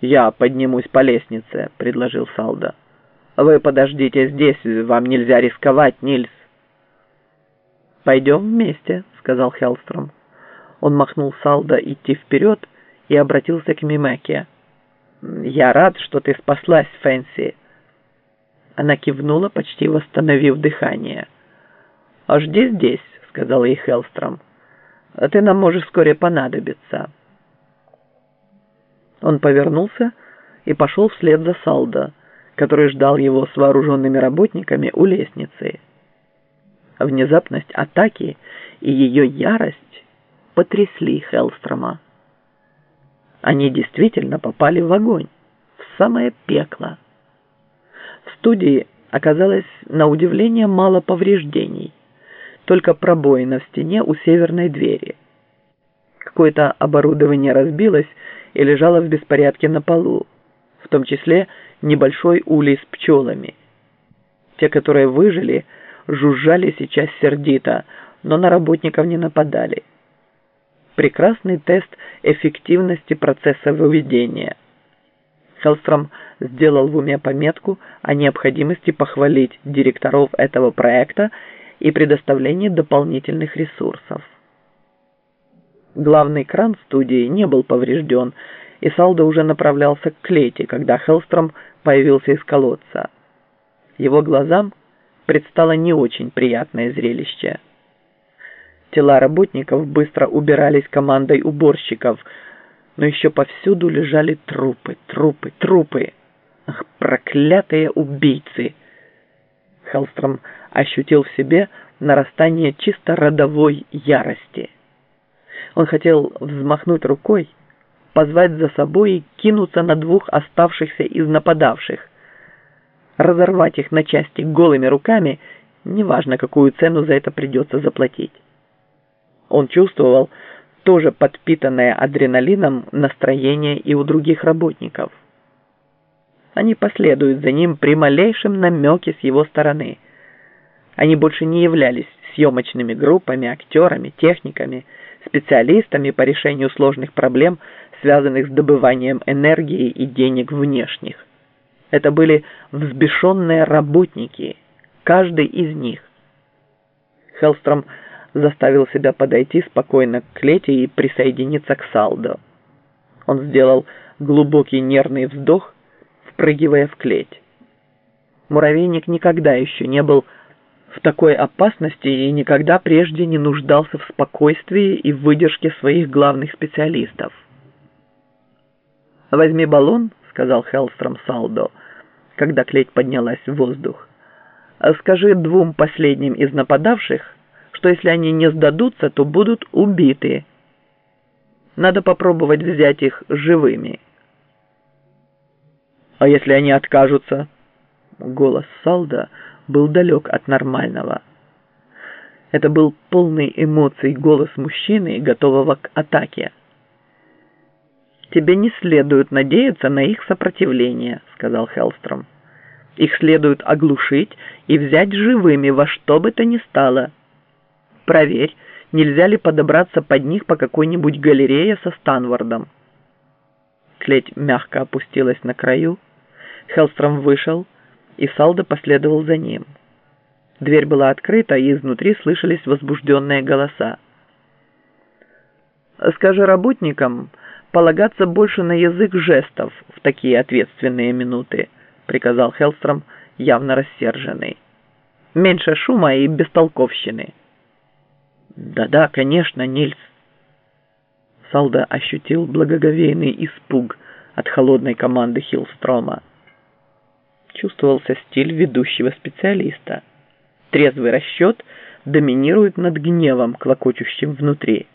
«Я поднимусь по лестнице», — предложил Салда. «Вы подождите здесь, вам нельзя рисковать, Нильс». «Пойдем вместе», — сказал Хеллстром. Он махнул Салда идти вперед и обратился к Мимеке. «Я рад, что ты спаслась, Фэнси». Она кивнула, почти восстановив дыхание. «А жди здесь», — сказал ей Хеллстром. «Ты нам можешь вскоре понадобиться». Он повернулся и пошел вслед за Салдо, который ждал его с вооруженными работниками у лестницы. Внезапность атаки и ее ярость потрясли Хеллстрома. Они действительно попали в огонь, в самое пекло. В студии оказалось на удивление мало повреждений, только пробоина в стене у северной двери. Какое-то оборудование разбилось и лежало в беспорядке на полу, в том числе небольшой улей с пчелами. Те, которые выжили, жужжали сейчас сердито, но на работников не нападали прекрасный тест эффективности процесса выведения. Хеллстром сделал в уме пометку о необходимости похвалить директоров этого проекта и предоставлении дополнительных ресурсов. Главный кран студии не был поврежден, и Салдо уже направлялся к клете, когда Хеллстром появился из колодца. Его глазам предстало не очень приятное зрелище – Тела работников быстро убирались командой уборщиков, но еще повсюду лежали трупы, трупы, трупы. Ах, проклятые убийцы! Хеллстром ощутил в себе нарастание чисто родовой ярости. Он хотел взмахнуть рукой, позвать за собой и кинуться на двух оставшихся из нападавших. Разорвать их на части голыми руками, неважно, какую цену за это придется заплатить. Он чувствовал тоже подпитанное адреналином настроение и у других работников. Они последуют за ним при малейшем намеке с его стороны. Они больше не являлись съемочными группами, актерами, техниками, специалистами по решению сложных проблем, связанных с добыванием энергии и денег внешних. Это были взбешенные работники, каждый из них. Хеллстром заставил себя подойти спокойно к Клете и присоединиться к Салдо. Он сделал глубокий нервный вздох, впрыгивая в клеть. Муравейник никогда еще не был в такой опасности и никогда прежде не нуждался в спокойствии и выдержке своих главных специалистов. «Возьми баллон», — сказал Хеллстром Салдо, когда клеть поднялась в воздух. «Скажи двум последним из нападавших, что если они не сдадутся, то будут убиты. Надо попробовать взять их живыми. А если они откажутся? Голос Салда был далек от нормального. Это был полный эмоций голос мужчины, готового к атаке. «Тебе не следует надеяться на их сопротивление», — сказал Хеллстром. «Их следует оглушить и взять живыми во что бы то ни стало». Проверь, нельзя ли подобраться под них по какой-нибудь галерее со Станвардом. Клеть мягко опустилась на краю. Хеллстром вышел, и Салда последовал за ним. Дверь была открыта, и изнутри слышались возбужденные голоса. «Скажи работникам полагаться больше на язык жестов в такие ответственные минуты», приказал Хеллстром, явно рассерженный. «Меньше шума и бестолковщины». «Да-да, конечно, Нильс». Салда ощутил благоговейный испуг от холодной команды Хиллстрома. Чувствовался стиль ведущего специалиста. Трезвый расчет доминирует над гневом, клокочущим внутри.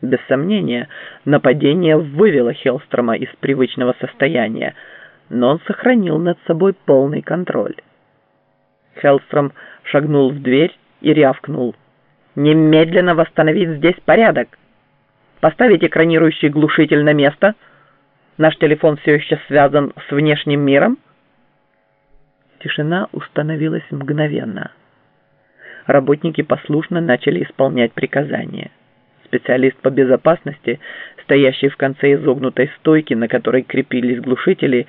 Без сомнения, нападение вывело Хеллстрома из привычного состояния, но он сохранил над собой полный контроль. Хеллстром шагнул в дверь и рявкнул – Немедленно восстановить здесь порядок. Поставить экранирующий глушитель на место. Наш телефон все еще связан с внешним миром. Тишина установилась мгновенно. Работники послушно начали исполнять приказания. специалист по безопасности, стоящий в конце изогнутой стойки, на которой крепились глушители,